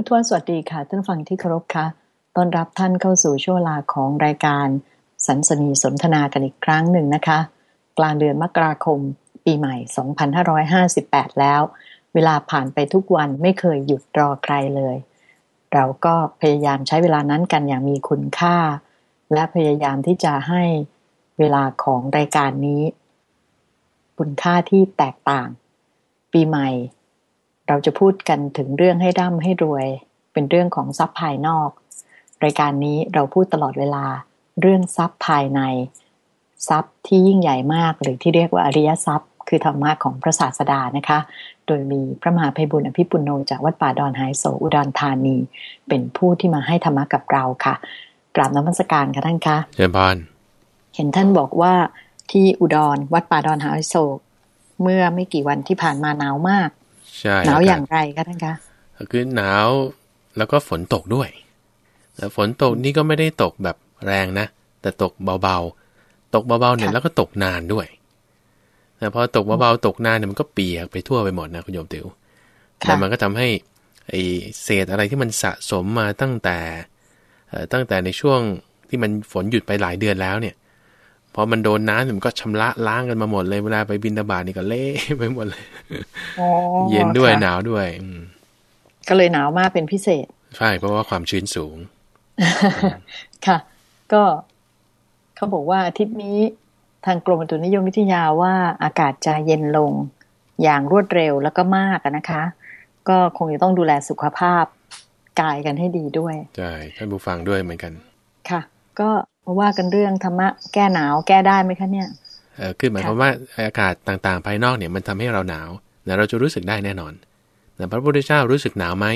ผู้ทวสวัสดีค่ะท่านฟังที่เคารพค่ะต้อนรับท่านเข้าสู่ช่วงเวลาของรายการสันสนีสนทนากันอีกครั้งหนึ่งนะคะ กลางเดือนมกราคม ปีใหม่ 2558 แล้ว เวลาผ่านไปทุกวันไม่เคยหยุดรอใครเลย เราก็พยายามใช้เวลานั้นกันอย่างมีคุณค่า และพยายามที่จะให้เวลาของรายการนี้ คุณค่าที่แตกต่าง ปีใหม่ เราจะพูดกันถึงเรื่องให้ร่ำให้รวย เป็นเรื่องของทรัพย์ภายนอก รายการนี้เราพูดตลอดเวลา เรื่องทรัพย์ภายใน ทรัพย์ที่ยิ่งใหญ่มากหรือที่เรียกว่าอริยทรัพย์ คือธรรมะของพระศาสดานะคะ โดยมีพระมหาภัยบุญอภิปุโนจากวัดป่าดอนไฮโซอุดรธานี เป็นผู้ที่มาให้ธรรมะกับเราค่ะกราบน้ำมัสการค่ะท่านคะเชิญพรเห็นท่านบอกว่าที่อุดรวัดป่าดอนไฮโซเมื่อไม่กี่วันที่ผ่านมาหนาวมาก ใช่หนาวอย่างกศไรคะท่านคะคือหนาวแล้วก็ฝนตกด้วยแต่ฝนตกนี่ก็ไม่ได้ตกแบบแรงนะ แต่ตกเบาๆ ตกเบาๆเนี่ยแล้วก็ตกนานด้วยแต่พอตกเบาๆตกนานเนี่ยมันก็เปียกไปทั่วไปหมดนะคุณโยมติ๋วแล้วมันก็ทำให้ไอเศษอะไรที่มันสะสมมาตั้งแต่เอ่อตั้งแต่ในช่วงที่มันฝนหยุดไปหลายเดือนแล้วเนี่ย พอมันโดนน้ำเนี่ยมันก็ชำระล้างกันมาหมดเลยเวลาไปบินตาบาตนี่ก็เละไปหมดเลยอ๋อเย็นด้วยค่ะหนาวด้วยอืมก็เลยหนาวมากเป็นพิเศษ ใช่ เพราะว่าความชื้นสูง ค่ะ ก็เขาบอกว่าอาทิตย์นี้ทางกรมอุตุนิยมวิทยาว่าอากาศจะเย็นลงอย่างรวดเร็วแล้วก็มากอะนะคะ ก็คงจะต้องดูแลสุขภาพกายกันให้ดีด้วย ใช่ ท่านผู้ฟังด้วยเหมือนกัน ค่ะ ก็ มาว่ากันเรื่องธรรมะแก้หนาวแก้ได้ไหมคะเนี่ยเออคือหมายความว่าอากาศต่างๆ ภายนอกเนี่ยมันทำให้เราหนาวนะเราจะรู้สึกได้แน่นอนนะพระพุทธเจ้ารู้สึกหนาวไหม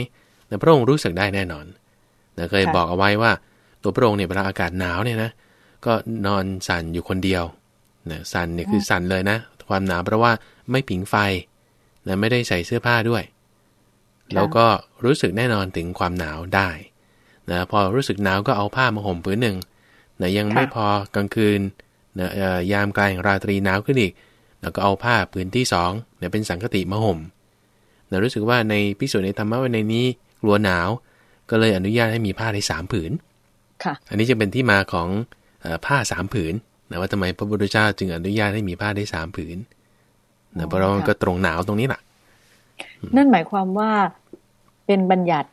นะพระองค์รู้สึกได้แน่นอนนะเคยค่ะบอกเอาไว้ว่า ตัวพระองค์เนี่ยเวลาอากาศหนาวเนี่ยนะก็นอนสั่นอยู่คนเดียวนะสั่นเนี่ยคือสั่นเลยนะ ความหนาวเพราะว่าไม่ผิงไฟนะไม่ได้ใส่เสื้อผ้าด้วย แล้วก็รู้สึกแน่นอนถึงความหนาวได้นะพอรู้สึกหนาวก็เอาผ้ามาห่มผืนหนึ่ง นะยังไม่พอกลางคืนนะเอ่อยามกลางราตรีหนาวขึ้นอีกแล้วก็เอาผ้าผืนที่สองเนี่ยเป็นสังคติมาห่มนะรู้สึกว่าในพิสูจน์ในธรรมะวันในนี้กลัวหนาว ก็เลยอนุญาตให้มีผ้าได้สามผืนค่ะอันนี้จะเป็นที่มาของเออผ้าสามผืนนะว่าทำไมพระพุทธเจ้าจึงอนุญาตให้มีผ้าได้สามผืนนะเพราะเรามันก็ตรงหนาวตรงนี้แหละนั่นหมายความว่าเป็นบัญญัติ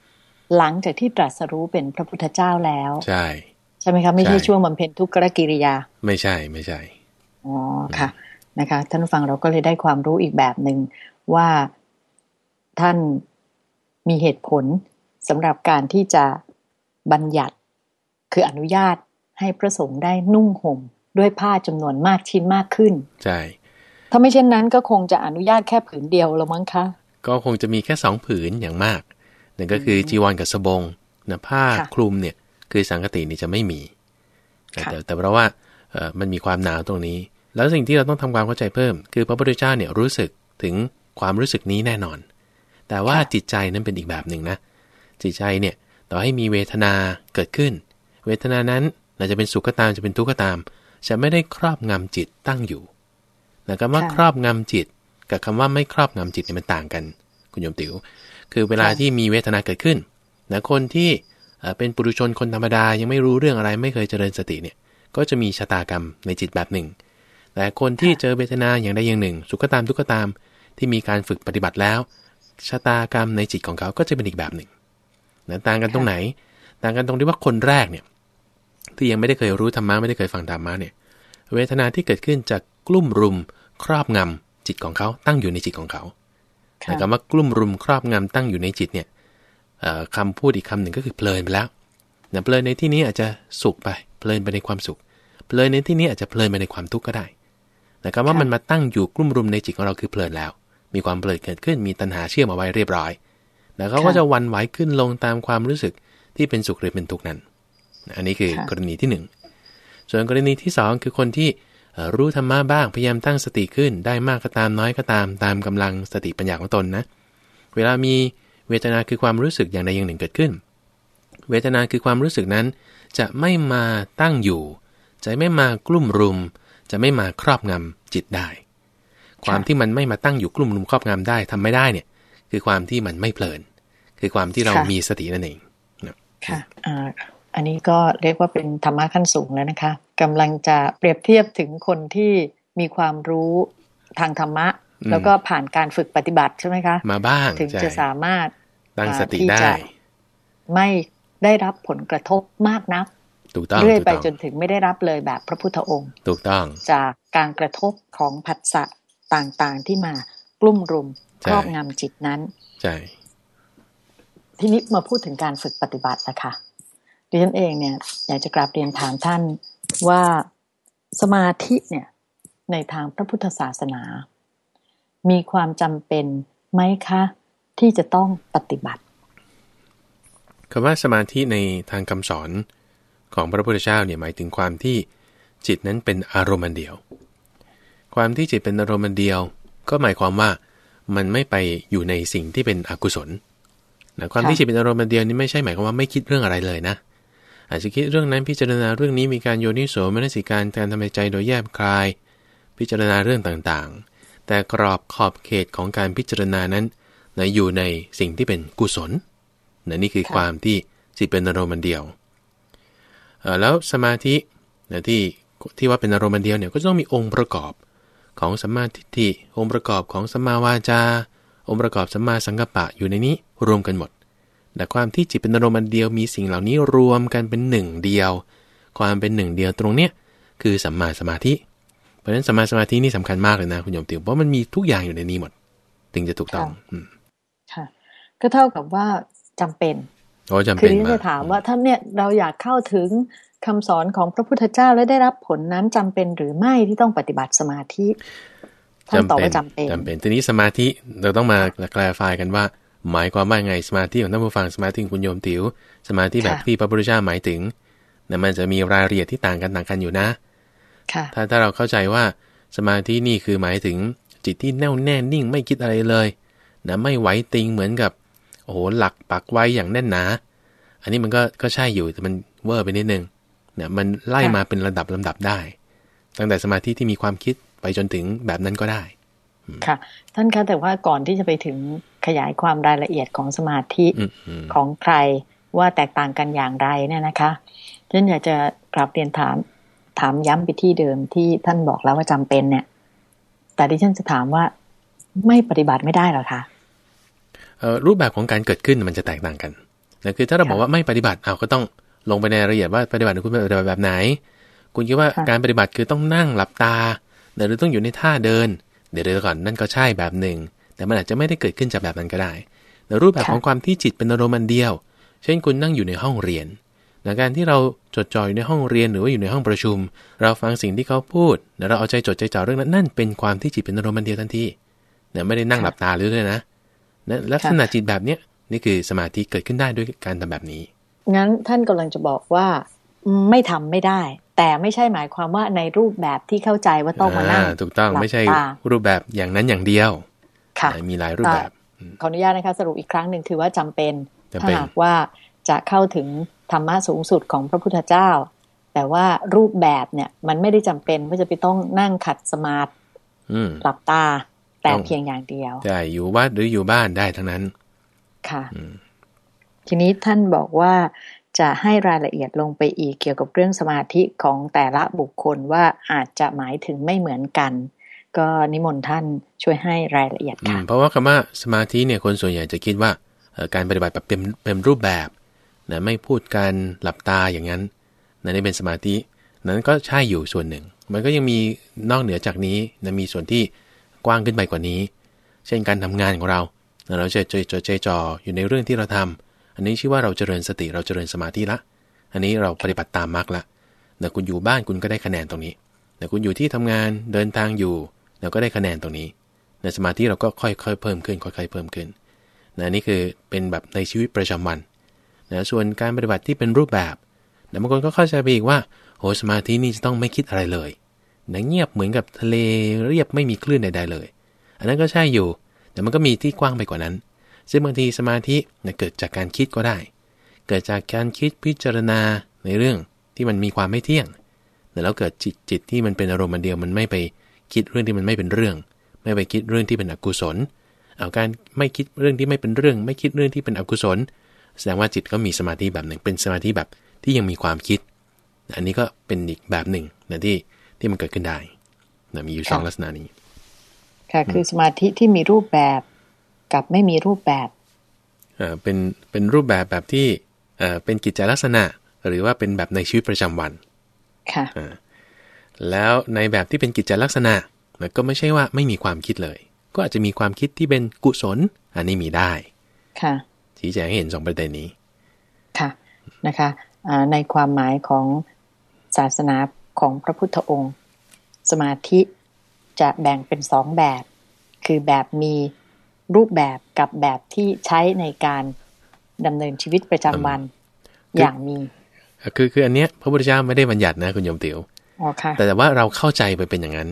หลังจากที่ตรัสรู้เป็นพระพุทธเจ้าแล้ว ใช่ ใช่ไหมคะไม่ใช่ใช่ช่วงบำเพ็ญทุกขกิริยา ไม่ใช่ไม่ใช่อ๋อค่ะนะคะ ท่านผู้ฟังเราก็เลยได้ความรู้อีกแบบหนึ่งว่าท่านมีเหตุผลสำหรับการที่จะบัญญัติ คืออนุญาตให้พระสงฆ์ได้นุ่งห่มด้วยผ้าจำนวนมากชิ้นมากขึ้น ใช่ ถ้าไม่เช่นนั้นก็คงจะอนุญาตแค่ผืนเดียวแล้วมั้งคะ ก็คงจะมีแค่สองผืนอย่างมากนั่นก็คือจีวรกับสบงนะผ้าค่ะคลุมเนี่ย คือสังคตินี่จะไม่มีนะค่ะแต่แต่เพราะว่าเอ่อมันมีความหนาวตรงนี้ แล้วสิ่งที่เราต้องทำความเข้าใจเพิ่ม คือพระพุทธเจ้าเนี่ยรู้สึกถึงความรู้สึกนี้แน่นอน แต่ว่าจิตใจนั้นเป็นอีกแบบหนึ่งนะ จิตใจเนี่ยต่อให้มีเวทนาเกิดขึ้น เวทนานั้นอาจจะเป็นสุขก็ตามจะเป็นทุกข์ก็ตาม จะไม่ได้ครอบงำจิตตั้งอยู่นะคำว่าค่ะครอบงำจิต กับคำว่าไม่ครอบงำจิตเนี่ยมันต่างกัน คุณโยมติว๋วคือเวลาค่ะที่มีเวทนาเกิดขึ้นนะคนที่ เอ่อเป็นปุถุชนคนธรรมดายังไม่รู้เรื่องอะไรไม่เคยเจริญสติเนี่ยก็จะมีชะตากรรมในจิตแบบหนึ่ง แต่คนที่เจอเวทนาอย่างใดอย่างหนึ่ง สุขก็ตามทุกข์ก็ตามที่มีการฝึกปฏิบัติแล้วชะตากรรมในจิตของเขาก็จะเป็นอีกแบบหนึ่งนะต่างกันตรงไหน ต่างกันตรงที่ว่าคนแรกเนี่ยที่ยังไม่ได้เคยรู้ธรรมะไม่ได้เคยฟังธรรมะเนี่ยเวทนาที่เกิดขึ้นจะกลุ่มรุม ครอบงำจิตของเขาตั้งอยู่ในจิตของเขาค่ะแต่คำว่ากลุ่มรุมครอบงำตั้งอยู่ในจิตเนี่ยเอ่อ คำพูดอีกคำหนึ่งก็คือเพลินไปแล้วนะเพลินในที่นี้อาจจะสุขไป เพลินไปในความสุข เพลินในที่นี้อาจจะเพลินไปในความทุกข์ก็ได้แต่คำว่าค่ะมันมาตั้งอยู่กลุ่มรุมในจิตของเราคือเพลินแล้ว มีความเพลินเกิดขึ้น มีตัณหาเชื่อมเอาไว้เรียบร้อยแล้วเขาก็จะหวันไหวขึ้นลงตามความรู้สึกที่เป็นสุขหรือเป็นทุกข์นั้น อันนี้คือค่ะกรณีที่หนึ่งส่วนกรณีที่สองคือคนที่เอ่อรู้ธรรมะบ้างพยายามตั้งสติขึ้น ได้มากก็ตามน้อยก็ตามตามกำลังสติปัญญาของตนนะ เวลามี เวทนาคือความรู้สึกอย่างใดอย่างหนึ่งเกิดขึ้น เวทนาคือความรู้สึกนั้น จะไม่มาตั้งอยู่ จะไม่มากลุ่มรุม จะไม่มาครอบงำจิตได้ ความที่มันไม่มาตั้งอยู่กลุ่มรุมครอบงำได้ทำไม่ได้เนี่ย คือความที่มันไม่เพลิน คือความที่เรามีสตินั่นเองค่ะอ่าอันนี้ก็เรียกว่าเป็นธรรมะขั้นสูงแล้วนะคะกำลังจะเปรียบเทียบถึงคนที่มีความรู้ทางธรรมะ แล้วก็ผ่านการฝึกปฏิบัติใช่ไหมคะ มาบ้างถึงจะสามารถตั้งสติได้ ไม่ได้รับผลกระทบมากนักถูกต้องเรื่อยไปจนถึงไม่ได้รับเลยแบบพระพุทธองค์ ถูกต้องจากการกระทบของผัสสะต่างๆที่มากลุ่มรุมครอบงำจิตนั้นใช่ทีนี้มาพูดถึงการฝึกปฏิบัตินะคะดิฉันเองเนี่ยอยากจะกราบเรียนถามท่านว่าสมาธิเนี่ยในทางพระพุทธศาสนา มีความจำเป็นไหมคะ ที่จะต้องปฏิบัติคำว่าสมาธิในทางคำสอนของพระพุทธเจ้าเนี่ยหมายถึงความที่จิตนั้นเป็นอารมณ์เดียว ความที่จิตเป็นอารมณ์เดียว ก็หมายความว่ามันไม่ไปอยู่ในสิ่งที่เป็นอกุศลนะความที่จิตเป็นอารมณ์เดียวนี่ไม่ใช่หมายความว่าไม่คิดเรื่องอะไรเลยนะ อาจจะคิดเรื่องนั้นพิจารณาเรื่องนี้มีการโยนิโสมนสิการการทำใจโดยแยบคลาย พิจารณาเรื่องต่างๆ แต่กรอบขอบเขตของการพิจารณานั้นนะอยู่ในสิ่งที่เป็นกุศลนะนี่คือความที่จิตเป็นอารมณ์เดียว แล้วสมาธินะที่ที่ว่าเป็นอารมณ์เดียวเนี่ยก็ต้องมีองค์ประกอบของสัมมาทิฏฐิองค์ประกอบของสัมมาวาจา องค์ประกอบสัมมาสังกัปปะอยู่ในนี้รวมกันหมด แต่ความที่จิตเป็นอารมณ์เดียวมีสิ่งเหล่านี้รวมกันเป็นหนึ่งเดียว ความเป็นหนึ่งเดียวตรงเนี้ยคือสัมมาสมาธิ เพราะฉะนั้นสัมมาสมาธินี่สำคัญมากเลยนะคุณโยมติวเพราะมันมีทุกอย่างอยู่ในนี้หมด ถึงจะถูกต้องค่ะ ก็เท่ากับว่าจำเป็นโอ้จำเป็นคือที่จะถามว่าท่านเนี่ยเราอยากเข้าถึงคำสอนของพระพุทธเจ้าและได้รับผลนั้นจำเป็นหรือไม่ที่ต้องปฏิบัติสมาธิท่านตอบว่าจำเป็นจำเป็น ทีนี้สมาธิเราต้องมาแกลฟายกันว่า หมายความว่าไงสมาธิของท่านผู้ฟังสมาธิคุณโยมติ๋วสมาธิแบบที่พระพุทธเจ้าหมายถึงนะมันจะมีรายละเอียดที่ต่างกันต่างกันอยู่นะ ถ้าถ้าเราเข้าใจว่าสมาธินี่คือหมายถึงจิตที่แน่วแน่นิ่งไม่คิดอะไรเลยนะไม่ไหวติงเหมือนกับโอ้โหหลักปักไว้อย่างแน่นหนา อันนี้มันก็ก็ใช่อยู่แต่มันเวอร์ไปนิดนึงเนี่ยมันไล่มาเป็นระดับลำดับได้ ตั้งแต่สมาธิที่มีความคิดไปจนถึงแบบนั้นก็ได้ ค่ะ ท่านคะแต่ว่าก่อนที่จะไปถึงขยายความรายละเอียดของสมาธิของใครว่าแตกต่างกันอย่างไรเนี่ยนะคะฉันอยากจะกลับเรียนถาม ถามย้ำไปที่เดิมที่ท่านบอกแล้วว่าจำเป็นเนี่ย แต่ที่ฉันจะถามว่าไม่ปฏิบัติไม่ได้หรอคะรูปแบบของการเกิดขึ้นมันจะแตกต่างกันนะคือถ้าเราบอกว่าไม่ปฏิบัติเอาก็ต้องลงไปในรายละเอียดว่าปฏิบัติคุณปฏิบัติแบบไหน คุณคิดว่าการปฏิบัติคือต้องนั่งหลับตาหรือต้องอยู่ในท่าเดิน เดี๋ยวเดี๋ยวก่อนนั่นก็ใช่แบบหนึ่ง แต่มันอาจจะไม่ได้เกิดขึ้นจากแบบนั้นก็ได้แต่รูปแบบของความที่จิตเป็นอารมณ์เดียว เช่นคุณนั่งอยู่ในห้องเรียน ในการที่เราจดจ่ออยู่ในห้องเรียนหรือว่าอยู่ในห้องประชุม เราฟังสิ่งที่เขาพูดแล้วเราเอาใจจดใจจ่อเรื่องนั้นนั่นเป็นความที่จิตเป็นอารมณ์เดียวทันทีเนี่ยไม่ได้นั่งหลับตาหรือด้วยนะนะลักษณะจิตแบบเนี้ยนี่คือสมาธิเกิดขึ้นได้ด้วยการทำแบบนี้ งั้นท่านกำลังจะบอกว่าไม่ทำไม่ได้ แต่ไม่ใช่หมายความว่าในรูปแบบที่เข้าใจว่าต้องมานั่งถูกต้องไม่ใช่รูปแบบอย่างนั้นอย่างเดียว ค่ะมีหลายรูปแบบขออนุญาตนะคะ สรุปอีกครั้งหนึ่งคือว่าจำเป็นถ้าหากว่าจะเข้าถึง ธรรมะสูงสุดของพระพุทธเจ้า แต่ว่ารูปแบบเนี่ย มันไม่ได้จำเป็นว่าจะไปต้องนั่งขัดสมาธิหลับตา แต่เพียงอย่างเดียวใช่อยู่บ้านหรืออยู่บ้านได้ทั้งนั้น ค่ะทีนี้ท่านบอกว่าจะให้รายละเอียดลงไปอีกเกี่ยวกับเรื่องสมาธิของแต่ละบุคคลว่าอาจจะหมายถึงไม่เหมือนกัน ก็นิมนต์ท่านช่วยให้รายละเอียดค่ะเพราะว่าคำว่าสมาธิเนี่ยคนส่วนใหญ่จะคิดว่าการปฏิบัติแบบเต็มเต็มรูปแบบ นะไม่พูดการหลับตาอย่างนั้นนั่นเป็นสมาธิ นั้นก็ใช่อยู่ส่วนหนึ่ง มันก็ยังมีนอกเหนือจากนี้นะมีส่วนที่กว้างขึ้นไปกว่านี้ เช่นการทำงานของเราเราจะใจดใจจ่ออยู่ในเรื่องที่เราทำอันนี้ชื่อว่าเราเจริญสติเราเจริญสมาธิละ อันนี้เราปฏิบัติตามมรรคละแต่คุณอยู่บ้านคุณก็ได้คะแนนตรงนี้แต่คุณอยู่ที่ทำงานเดินทางอยู่เราก็ได้คะแนนตรงนี้ในสมาธิเราก็ค่อยๆเพิ่มขึ้นค่อยๆเพิ่มขึ้นนะนี่คือเป็นแบบในชีวิตประจำวัน นะส่วนการปฏิบัติที่เป็นรูปแบบแต่บางคนก็เข้าใจไปอีกว่าโหสมาธินี่จะต้องไม่คิดอะไรเลยนะเงียบเหมือนกับทะเลเรียบไม่มีคลื่นใดๆเลย อันนั้นก็ใช่อยู่ แต่มันก็มีที่กว้างไปกว่านั้น ซึ่งบางทีสมาธินะเกิดจากการคิดก็ได้ เกิดจากการคิดพิจารณาในเรื่องที่มันมีความไม่เที่ยงแล้วเกิดจิตจิตที่มันเป็นอารมณ์อันเดียวมันไม่ไปคิดเรื่องที่มันไม่เป็นเรื่อง ไม่ไปคิดเรื่องที่เป็นอกุศลเอาการไม่คิดเรื่องที่ไม่เป็นเรื่อง ไม่คิดเรื่องที่เป็นอกุศล แสดงว่าจิตก็มีสมาธิแบบหนึ่ง เป็นสมาธิแบบที่ยังมีความคิด อันนี้ก็เป็นอีกแบบหนึ่งนะที่ที่มันเกิดขึ้นได้นะมีอยู่สองลักษณะนี้ ค่ะคือสมาธิที่มีรูปแบบกับไม่มีรูปแบบเออเป็นเป็นรูปแบบแบบที่เออเป็นกิจลักษณะ หรือว่าเป็นแบบในชีวิตประจำวันค่ะแล้วในแบบที่เป็นกิจลักษณะมันก็ไม่ใช่ว่าไม่มีความคิดเลย ก็อาจจะมีความคิดที่เป็นกุศล อันนี้มีได้ ค่ะ ชี้แจงให้เห็นสองประเด็นนี้ ค่ะนะคะในความหมายของศาสนาของพระพุทธองค์ สมาธิจะแบ่งเป็นสองแบบ คือแบบมีรูปแบบกับแบบที่ใช้ในการดำเนินชีวิตประจำวันอย่างมี คือคืออันเนี้ยพระพุทธเจ้าไม่ได้บัญญัตินะคุณโยมติ๋วแต่แต่ว่าเราเข้าใจไปเป็นอย่างนั้น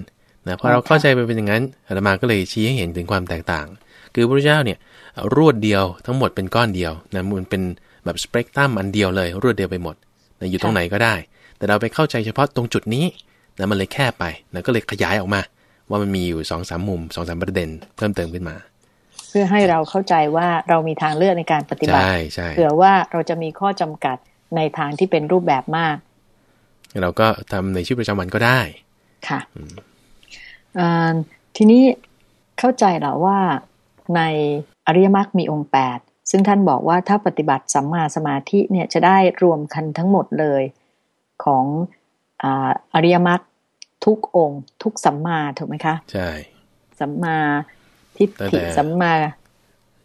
นะพอเราเข้าใจไปเป็นอย่างนั้นอาตมาก็เลยชี้ให้เห็นถึงความแตกต่าง คือพระพุทธเจ้าเนี่ย รวดเดียวทั้งหมดเป็นก้อนเดียวนะมันเป็นแบบสเปกตรัมอันเดียวเลย รวดเดียวไปหมดนะอยู่ตรงไหนก็ได้ แต่เราไปเข้าใจเฉพาะตรงจุดนี้นะมันเลยแค่ไปนะก็เลยขยายออกมา ว่ามันมีอยู่สองสามมุมสองสามประเด็นเพิ่มเติมขึ้นมา เพื่อให้เราเข้าใจว่าเรามีทางเลือกในการปฏิบัติเผื่อว่าเราจะมีข้อจำกัดในทางที่เป็นรูปแบบมาก เราก็ทำในชีวิตประจำวันก็ได้ ค่ะทีนี้เข้าใจแล้วว่าใน อริยมรรคมีองค์แปดซึ่งท่านบอกว่าถ้าปฏิบัติสัมมาสมาธิเนี่ยจะได้รวมกันทั้งหมดเลยของอริยมรรคทุกองค์ ทุกสัมมาถูกไหมคะใช่สัมมาทิฏฐิสัมมา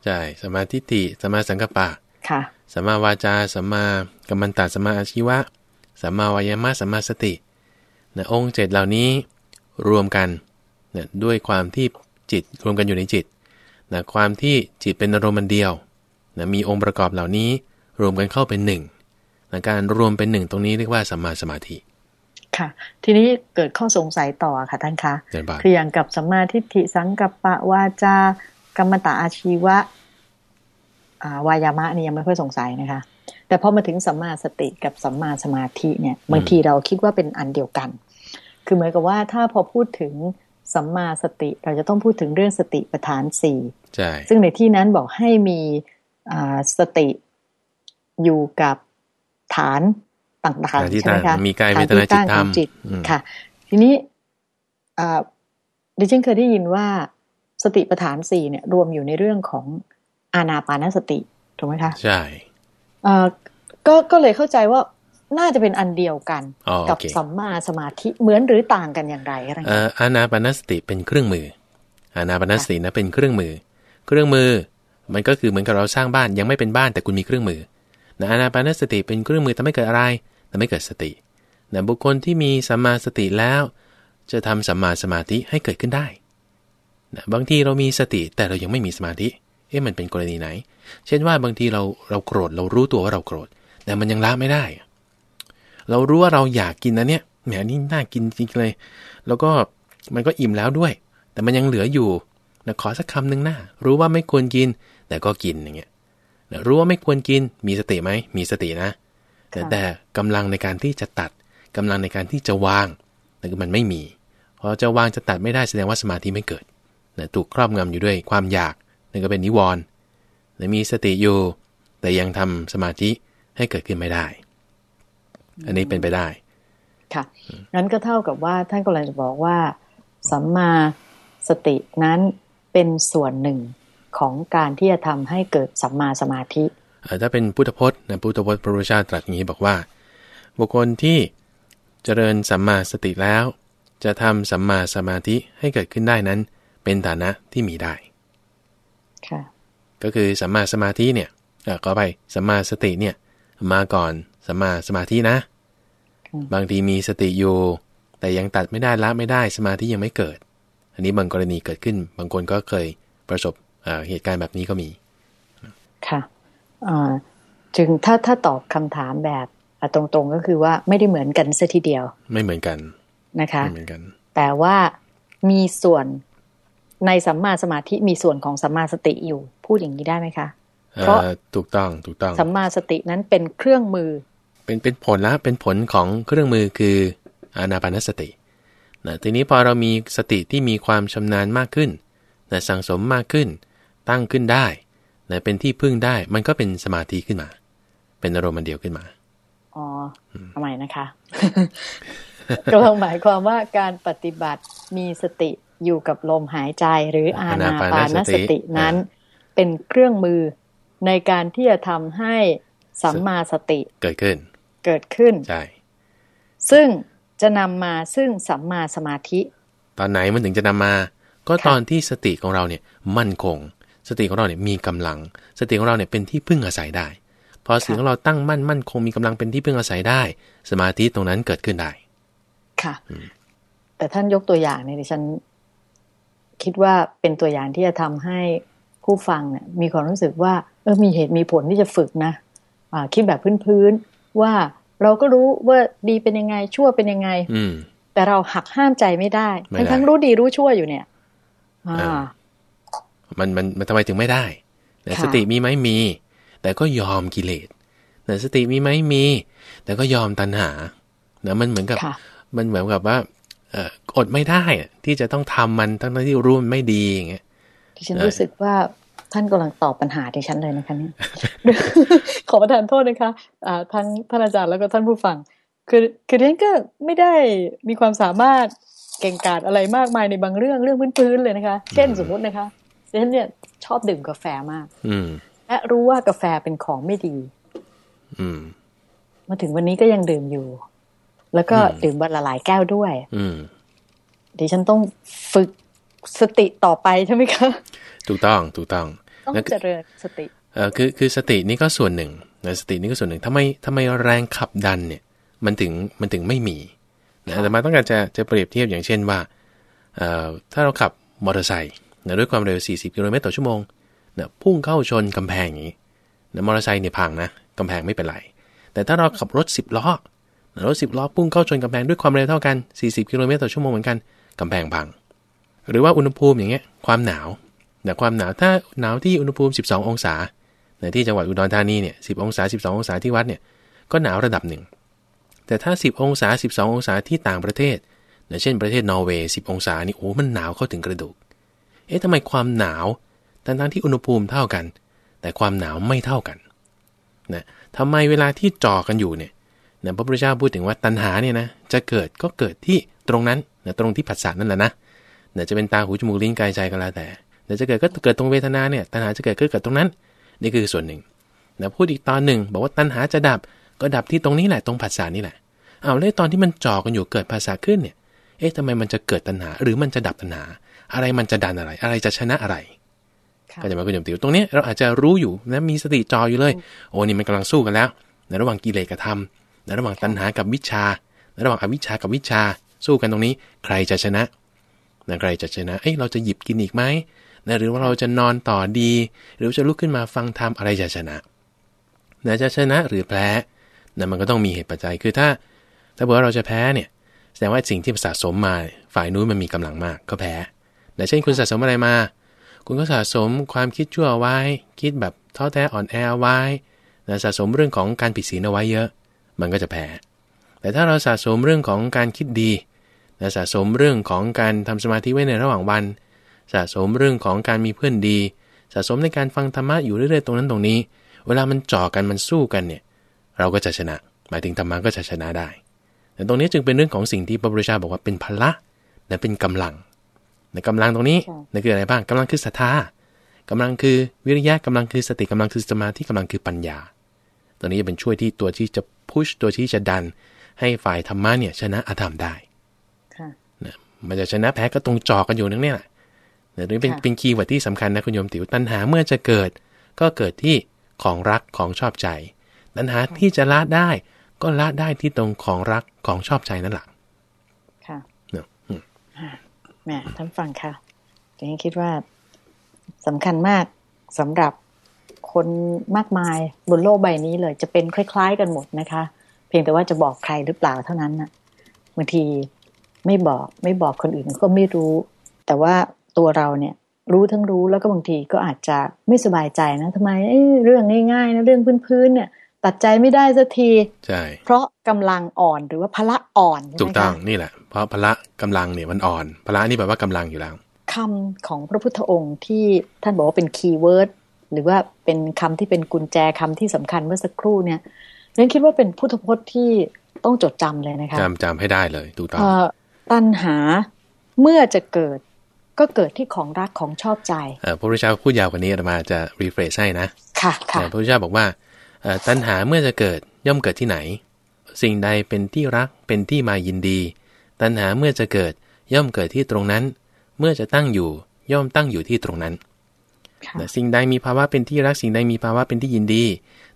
ใช่สัมมาทิฏฐิสัมมาสังกัปปะค่ะสัมมาวาจาสัมมากัมมันตสัมมาอาชีวะสัมมาวายามะสัมมาสตินะองค์เจ็ดเหล่านี้รวมกันนะด้วยความที่จิตรวมกันอยู่ในจิต นะความที่จิตเป็นอารมณ์เดียวนะมีองค์ประกอบเหล่านี้รวมกันเข้าเป็นหนึ่งนะการรวมเป็นหนึ่งตรงนี้เรียกว่าสัมมาสมาธิ ค่ะ ทีนี้เกิดข้อสงสัยต่อค่ะท่านคะคืออย่างกับสัมมาทิฏฐิสังกัปปะวาจากรรมตาอาชีวะวายามะนี่ยังไม่ค่อยสงสัยนะคะ แต่พอมาถึงสัมมาสติกับสัมมาสมาธิเนี่ยบางทีเราคิดว่าเป็นอันเดียวกัน คือเหมือนกับว่าถ้าพอพูดถึง สัมมาสติเราจะต้องพูดถึงเรื่องสติปัฏฐานสี่ใช่ซึ่งในที่นั้นบอกให้มีสติอยู่กับฐานต่างๆใช่ไหมคะมีกายเวทนาจิตธรรมค่ะ ทีนี้ดิฉันเคยได้ยินว่าสติปัฏฐานสี่เนี่ย รวมอยู่ในเรื่องของอานาปานสติถูกไหมคะ ใช่ก็ก็เลยเข้าใจว่า น่าจะเป็นอันเดียวกัน กับสัมมาสมาธิเหมือนหรือต่างกันอย่างไรอะไรอานาปานสติเป็นเครื่องมือ อานาปานสตินะเป็นเครื่องมือ เครื่องมือ มันก็คือเหมือนกับเราสร้างบ้านยังไม่เป็นบ้านแต่คุณมีเครื่องมือนะอานาปานสติเป็นเครื่องมือทำให้เกิดอะไรทำให้เกิดสตินะบุคคลที่มีสัมมาสติแล้ว จะทำสัมมาสมาธิให้เกิดขึ้นได้นะบางทีเรามีสติแต่เรายังไม่มีสมาธิ เอ๊ะมันเป็นกรณีไหน เช่นว่าบางทีเราเราโกรธเรารู้ตัวว่าเราโกรธ แต่มันยังละไม่ได้ เรารู้ว่าเราอยากกินนะเนี่ยแหมนี่น่ากินจริงเลย แล้วก็มันก็อิ่มแล้วด้วย แต่มันยังเหลืออยู่นะขอสักคำหนึ่งหน้ารู้ว่าไม่ควรกิน แต่ก็กินอย่างเงี้ยนะรู้ว่าไม่ควรกิน มีสติไหมมีสตินะ แต่แต่กำลังในการที่จะตัดกำลังในการที่จะวางนั่นคือมันไม่มีพอจะวางจะตัดไม่ได้แสดงว่าสมาธิไม่เกิดนะถูกครอบงำอยู่ด้วยความอยากนั่นก็เป็นนิวรณ์นะมีสติอยู่ แต่ยังทำสมาธิให้เกิดขึ้นไม่ได้ อันนี้เป็นไปได้ ค่ะงั้นก็เท่ากับว่าท่านกำลังจะบอกว่าสัมมาสตินั้นเป็นส่วนหนึ่งของการที่จะทำให้เกิดสัมมาสมาธิถ้าเป็นพุทธพจน์นะพุทธพจน์พระพุทธเจ้าตรัสอย่างนี้บอกว่า บุคคลที่เจริญสัมมาสติแล้ว จะทำสัมมาสมาธิให้เกิดขึ้นได้นั้น เป็นฐานะที่มีได้ค่ะก็คือสัมมาสมาธิเนี่ยก็ไปสัมมาสติเนี่ยมาก่อน สมาสมาธินะ บางทีมีสติอยู่ แต่ยังตัดไม่ได้ละไม่ได้สมาธิยังไม่เกิด อันนี้บางกรณีเกิดขึ้น บางคนก็เคยประสบเหตุการณ์แบบนี้ก็มี ค่ะจึงถ้าถ้าตอบคำถามแบบตรงๆก็คือว่าไม่ได้เหมือนกันซะทีเดียว ไม่เหมือนกันนะคะไม่เหมือนกัน แต่ว่ามีส่วนในสัมมาสมาธิมีส่วนของสัมมาสติอยู่ พูดอย่างนี้ได้ไหมคะ เพราะถูกต้องถูกต้องสัมมาสตินั้นเป็นเครื่องมือ เป็นเป็นผลละเป็นผลของเครื่องมือคืออานาปานสตินะทีนี้พอเรามีสติที่มีความชำนาญมากขึ้นนะสังสมมากขึ้น ตั้งขึ้นได้นะเป็นที่พึ่งได้ มันก็เป็นสมาธิขึ้นมา เป็นอารมณ์มันเดียวขึ้นมา อ๋อทำไมนะคะกำลังหมายความว่าการปฏิบัติมีสติอยู่กับลมหายใจหรืออาณาปานสตินั้น เป็นเครื่องมือในการที่จะทำให้สัมมาสติเกิดขึ้น เกิดขึ้น ใช่ ซึ่งจะนำมาซึ่งสัมมาสมาธิ ตอนไหนมันถึงจะนำมา ก็ตอนที่สติของเราเนี่ยมั่นคง สติของเราเนี่ยมีกำลัง สติของเราเนี่ยเป็นที่พึ่งอาศัยได้ พอสติของเราตั้งมั่นมั่นคงมีกำลังเป็นที่พึ่งอาศัยได้ สมาธิตรงนั้นเกิดขึ้นได้ ค่ะ แต่ท่านยกตัวอย่างเนี่ยดิฉันคิดว่าเป็นตัวอย่างที่จะทำให้ผู้ฟังเนี่ยมีความรู้สึกว่าเออมีเหตุมีผลที่จะฝึกนะอ่าคิดแบบพื้นๆ ว่าเราก็รู้ว่าดีเป็นยังไงชั่วเป็นยังไง อืมแต่เราหักห้ามใจไม่ได้ไม่ได้ทั้งๆรู้ดีรู้ชั่วอยู่เนี่ยอ่าอ่ามันมันมันทำไมถึงไม่ได้แต่ค่ะสติมีไหมมี แต่ก็ยอมกิเลสแต่สติมีไหมมี แต่ก็ยอมตัณหานะมันเหมือนกับค่ะมันเหมือนกับว่าเอออดไม่ได้อะที่จะต้องทำมันทั้งๆที่รู้มันไม่ดีอย่างเงี้ยดิฉันได้รู้สึกว่า ท่านกำลังตอบปัญหาดิฉันเลยนะคะเนี่ยขอประทานโทษนะคะอ่าทั้งท่านอาจารย์แล้วก็ท่านผู้ฟัง คือคือดิฉันก็ไม่ได้มีความสามารถเก่งกาจอะไรมากมายในบางเรื่องเรื่องพื้นๆเลยนะคะ เช่นสมมุตินะคะดิฉันเนี่ยชอบดื่มกาแฟมาก อืมและรู้ว่ากาแฟเป็นของไม่ดี อืมมาถึงวันนี้ก็ยังดื่มอยู่ แล้วก็อืมดื่มวันละหลายแก้วด้วย อืมดิฉันต้องฝึกสติต่อไปใช่ไหมคะ ถูกต้อง ถูกต้อง ต้องแล้วก็เจริญสติเออคือคือสตินี่ก็ส่วนหนึ่งนะสตินี่ก็ส่วนหนึ่งทำไมทำไมแรงขับดันเนี่ยมันถึงมันถึงไม่มีนะแต่มาต้องการจะจะเปรียบเทียบอย่างเช่นว่าเอ่อถ้าเราขับมอเตอร์ไซค์นะด้วยความเร็ว 40 กิโลเมตรต่อชั่วโมงนะพุ่งเข้าชนกำแพงอย่างนี้นะมอเตอร์ไซค์เนี่ยพังนะกำแพงไม่เป็นไร แต่ถ้าเราขับรถ 10 ล้อนะรถ 10 ล้อพุ่งเข้าชนกำแพงด้วยความเร็วเท่ากัน 40 กิโลเมตรต่อชั่วโมงเหมือนกันกำแพงพัง หรือว่าอุณหภูมิอย่างเงี้ยความหนาว นะความหนาวถ้าหนาวที่อุณหภูมิ 12 องศาในที่จังหวัดอุดรธานีเนี่ย10องศา 12 องศาที่วัดเนี่ยก็หนาวระดับหนึ่งแต่ถ้า 10 องศา 12 องศาที่ต่างประเทศอย่างเช่นประเทศนอร์เวย์ 10 องศานี่โอ้มันหนาวเข้าถึงกระดูก เอ๊ะทำไมความหนาวทั้งๆที่อุณหภูมิเท่ากัน แต่ความหนาวไม่เท่ากันนะทำไมเวลาที่จ่อกันอยู่เนี่ยนะพระพุทธเจ้าพูดถึงว่าตัณหาเนี่ยนะจะเกิดก็เกิดที่ตรงนั้นนะตรงที่ผัสสะนั่นแหละนะนะจะเป็นตาหูจมูกลิ้นกายใจก็แล้วแต่ แต่จะเกิดก็เกิดตรงเวทนาเนี่ยตัณหาจะเกิดก็เกิดตรงนั้น นี่คือส่วนหนึ่งนะพูดอีกตอนหนึ่ง บอกว่าตัณหาจะดับก็ดับที่ตรงนี้แหละตรงผัสสะนี่แหละเอาวแล้วตอนที่มันจ่อกันอยู่เกิดผัสสะขึ้นเนี่ย เอ๊ะทำไมมันจะเกิดตัณหา หรือมันจะดับตัณหา อะไรมันจะดันอะไร อะไรจะชนะอะไรค่ะก็จะมาคุณโยมติวตรงเนี้ยเราอาจจะรู้อยู่นะมีสติจออยู่เลย โอ้นี่มันกำลังสู้กันแล้วในระหว่างกิเลสกับธรรมในระหว่างตัณหากับวิชาในระหว่างอวิชชากับวิชา สู้กันตรงนี้ ใครจะชนะนะใครจะชนะ เอ้ยเราจะหยิบกินอีกไหม นะหรือว่าเราจะนอนต่อดี หรือจะลุกขึ้นมาฟังธรรมอะไรจะชนะนะจะชนะหรือแพ้นะมันก็ต้องมีเหตุปัจจัยคือถ้า ถ้าเผื่อว่าเราจะแพ้เนี่ยแสดงว่าสิ่งที่สะสมมาฝ่ายนู้นมันมีกำลังมากก็แพ้แต่เช่นคุณสะสมอะไรมา คุณก็สะสมความคิดชั่วไว้ คิดแบบท้อแท้อ่อนแอไว้นะสะสมเรื่องของการผิดศีลเอาไว้เยอะ มันก็จะแพ้ แต่ถ้าเราสะสมเรื่องของการคิดดีนะสะสมเรื่องของการทำสมาธิไว้ในระหว่างวัน สะสมเรื่องของการมีเพื่อนดี สะสมในการฟังธรรมะอยู่เรื่อยๆตรงนั้นตรงนี้ เวลามันจ่อกันมันสู้กันเนี่ย เราก็จะชนะ หมายถึงธรรมะก็จะชนะได้ แต่ตรงนี้จึงเป็นเรื่องของสิ่งที่พระพุทธเจ้าบอกว่าเป็นพละและเป็นกำลังในกำลังตรงนี้ค่ะนั่นคืออะไรบ้างกำลังคือศรัทธากำลังคือวิริยะกำลังคือสติกำลังคือสมาธิกำลังคือปัญญา ตัวนี้จะเป็นช่วยที่ตัวที่จะพุชตัวที่จะดัน ให้ฝ่ายธรรมะเนี่ยชนะอธรรมได้ ค่ะนะมันจะชนะแพ้ก็ตรงจอกันอยู่นั่นเนี่ยแหละเนี่ยตรงนี้เป็นค่ะเป็น keyword ที่สำคัญนะคุณโยมติ๋วตัณหาเมื่อจะเกิด ก็เกิดที่ของรักของชอบใจ ตัณหาที่จะละได้ ก็ละได้ที่ตรงของรักของชอบใจนั่นแหละค่ะเนอะอืมอ่าแหมท่านฟังค่ะดิฉันคิดว่าสำคัญมากสำหรับคนมากมายบนโลกใบนี้เลย จะเป็นคล้าย ๆ กันหมดนะคะ เพียงแต่ว่าจะบอกใครหรือเปล่าเท่านั้นน่ะบางทีไม่บอกไม่บอกคนอื่นก็ไม่รู้ แต่ว่า ตัวเราเนี่ย รู้ทั้งรู้แล้วก็บางทีก็อาจจะไม่สบายใจนะทำไมเอ้ยเรื่องง่ายๆนะเรื่องพื้นๆเนี่ย ตัดใจไม่ได้สักทีใช่เพราะกำลังอ่อนหรือว่าพละอ่อนใช่ไหมคะถูกต้องนี่แหละ เพราะพละกำลังเนี่ยมันอ่อนพละนี่แปลว่ากำลังอยู่แล้วคำของพระพุทธองค์ที่ท่านบอกว่าเป็นคีย์เวิร์ดหรือว่าเป็นคำที่เป็นกุญแจคำที่สำคัญเมื่อสักครู่เนี่ยเรนคิดว่าเป็นพุทธพจน์ที่ต้องจดจำเลยนะคะจำจำให้ได้เลยถูกต้องตัณหาเมื่อจะเกิด ก็เกิดที่ของรักของชอบใจพระพุทธเจ้าพูดยาวกว่านี้มาจะรีเฟรชให้นะ ค่ะค่ะพระพุทธเจ้าบอกว่าตัณหาเมื่อจะเกิดย่อมเกิดที่ไหน สิ่งใดเป็นที่รักเป็นที่มายินดี ตัณหาเมื่อจะเกิดย่อมเกิดที่ตรงนั้น เมื่อจะตั้งอยู่ย่อมตั้งอยู่ที่ตรงนั้นสิ่งใดมีภาวะเป็นที่รักสิ่งใดมีภาวะเป็นที่ยินดี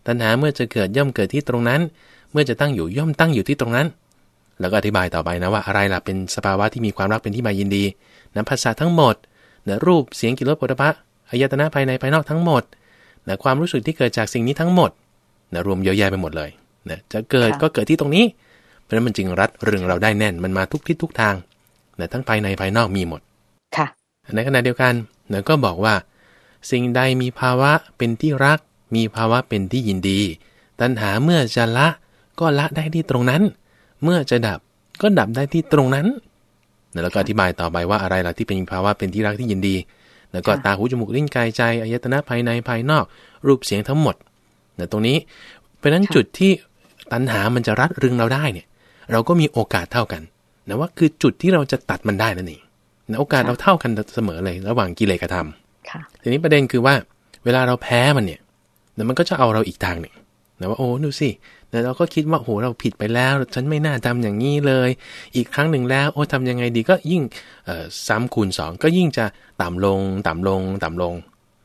ตัณหาเมื่อจะเกิดย่อมเกิดที่ตรงนั้น เมื่อจะตั้งอยู่ย่อมตั้งอยู่ที่ตรงนั้น แล้วก็อธิบายต่อไปนะว่าอะไรล่ะเป็นสภาวะที่มีความรักเป็นที่มายินดี นะภาษาทั้งหมดนะรูปเสียงกลิ่นรสปุถะอายตนะภายในภายนอกทั้งหมดนะความรู้สึกที่เกิดจากสิ่งนี้ทั้งหมดนะรวมเยอะแยะไปหมดเลยนะจะเกิดก็เกิดที่ตรงนี้ เพราะนั้นมันจึงรัดเรื่องเราได้แน่นมันมาทุกทิศทุกทางนะทั้งภายในภายนอกมีหมดค่ะในขณะเดียวกันนะก็บอกว่า สิ่งใดมีภาวะเป็นที่รัก มีภาวะเป็นที่ยินดี ตัณหาเมื่อจะละก็ละได้ที่ตรงนั้น เมื่อจะดับก็ดับได้ที่ตรงนั้น แล้วก็อธิบายต่อไปว่าอะไรล่ะที่เป็นภาวะเป็นที่รักที่ยินดี แล้วก็ตาหูจมูกลิ้นกายใจอายตนะภายในภายนอก รูปเสียงทั้งหมดนะตรงนี้ เพราะนั้นจุดที่ตัณหามันจะรัดรึงเราได้เนี่ย เราก็มีโอกาสเท่ากันนะว่าคือจุดที่เราจะตัดมันได้นั่นเองนะโอกาสเราเท่ากันเสมอเลย ระหว่างกิเลสกับธรรมทีนี้ประเด็นคือว่า เวลาเราแพ้มันเนี่ยนะมันก็จะเอาเราอีกทางหนึ่งนะว่าโอ้ดูสิ แต่เราก็คิดว่าโหเราผิดไปแล้ว ฉันไม่น่าทำอย่างนี้เลย อีกครั้งหนึ่งแล้ว โอ้ทำยังไงดีก็ยิ่งซ้ำคูณสองก็ยิ่งจะต่ำลงต่ำลงต่ำลง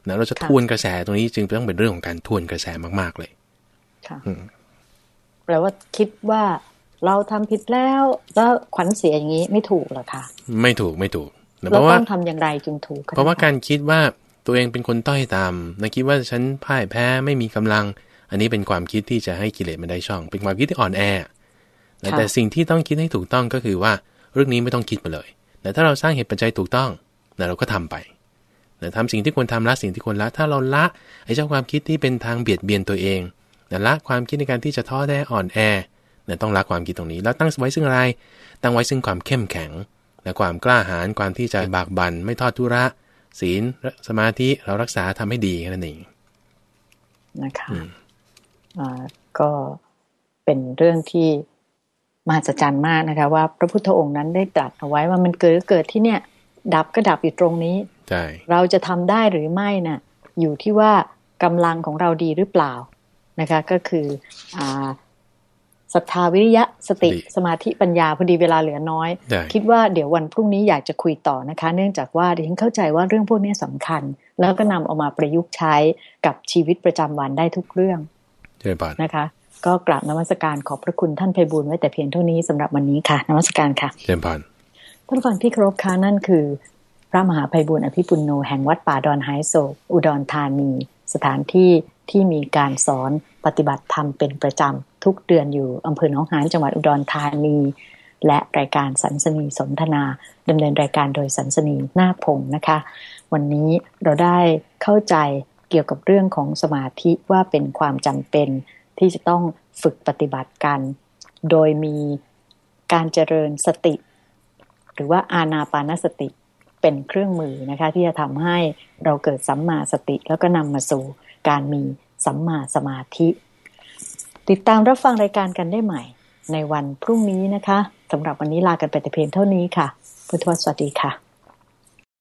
นะเราจะทวนกระแสตรงนี้จึงต้องเป็นเรื่องของการทวนกระแสมาก ๆเลยค่ะแปลว่าคิดว่าเราทำผิดแล้วแล้วขวัญเสียอย่างนี้ไม่ถูกหรอคะไม่ถูกไม่ถูกเราต้องทำอย่างไรจึงถูก เพราะว่าการคิดว่าตัวเองเป็นคนต้อยตามนะคิดว่าฉันพ่ายแพ้ไม่มีกำลัง อันนี้เป็นความคิดที่จะให้กิเลสมันได้ช่อง เป็นความคิดที่อ่อนแอแต่สิ่งที่ต้องคิดให้ถูกต้องก็คือว่าเรื่องนี้ไม่ต้องคิดมาเลย แต่ถ้าเราสร้างเหตุปัจจัยถูกต้องเราก็ทำไปแต่ทำสิ่งที่ควรทำละสิ่งที่ควรละ ถ้าเราละไอ้เจ้าความคิดที่เป็นทางเบียดเบียนตัวเองละความคิดในการที่จะท้อแท้อ่อนแอเนี่ยต้องละความคิดตรงนี้ แล้วตั้งไว้ซึ่งอะไร ตั้งไว้ซึ่งความเข้มแข็ง และความกล้าหาญความที่จะบากบัน่นไม่ทอดทุระ ศีลสมาธิเรารักษาทำให้ดีนั่นเองนะคะ ก็เป็นเรื่องที่มหัศจรรย์มากนะคะ ว่าพระพุทธองค์นั้นได้ตรัสเอาไว้ว่ามันเกิดเกิดที่เนี่ย ดับก็ดับอยู่ตรงนี้เราจะทำได้หรือไม่นะ่ะ อยู่ที่ว่ากำลังของเราดีหรือเปล่านะคะ ก็คืออ่าศรัทธาวิริยะสติสมาธิปัญญาพอดีเวลาเหลือน้อย คิดว่าเดี๋ยววันพรุ่งนี้อยากจะคุยต่อนะคะ เนื่องจากว่าดิฉันเข้าใจว่าเรื่องพวกนี้สำคัญ แล้วก็นำเอามาประยุกต์ใช้กับชีวิตประจำวันได้ทุกเรื่องเจริญพร นะคะ ก็กราบนมัสการขอบพระคุณท่านไพบูลไว้แต่เพียงเท่านี้สำหรับวันนี้ค่ะนมัสการค่ะเจริญพรท่านฟังที่ครบค่ะนั่นคือ พระมหาไพบูลอภิปุณโนแห่งวัดป่าดอนไฮโซอุดรธานี สถานที่ที่มีการสอนปฏิบัติธรรมเป็นประจำทุกเดือนอยู่อำเภอหนองหานจังหวัดอุดรธานี และรายการสันสนีสนทนาดำเนินรายการโดยสันสนีนาพงนะคะ วันนี้เราได้เข้าใจ เกี่ยวกับเรื่องของสมาธิว่าเป็นความจำเป็นที่จะต้องฝึกปฏิบัติกัน โดยมีการเจริญสติ หรือว่าอาณาปานสติเป็นเครื่องมือนะคะที่จะทำให้เราเกิดสัมมาสติแล้วก็นำมาสู่การมีสัมมาสมาธิ ติดตามรับฟังรายการกันได้ใหม่ ในวันพรุ่งนี้นะคะสำหรับวันนี้ลากันไปแต่เพียงเท่านี้ค่ะ พุทธวสวัสดีค่ะ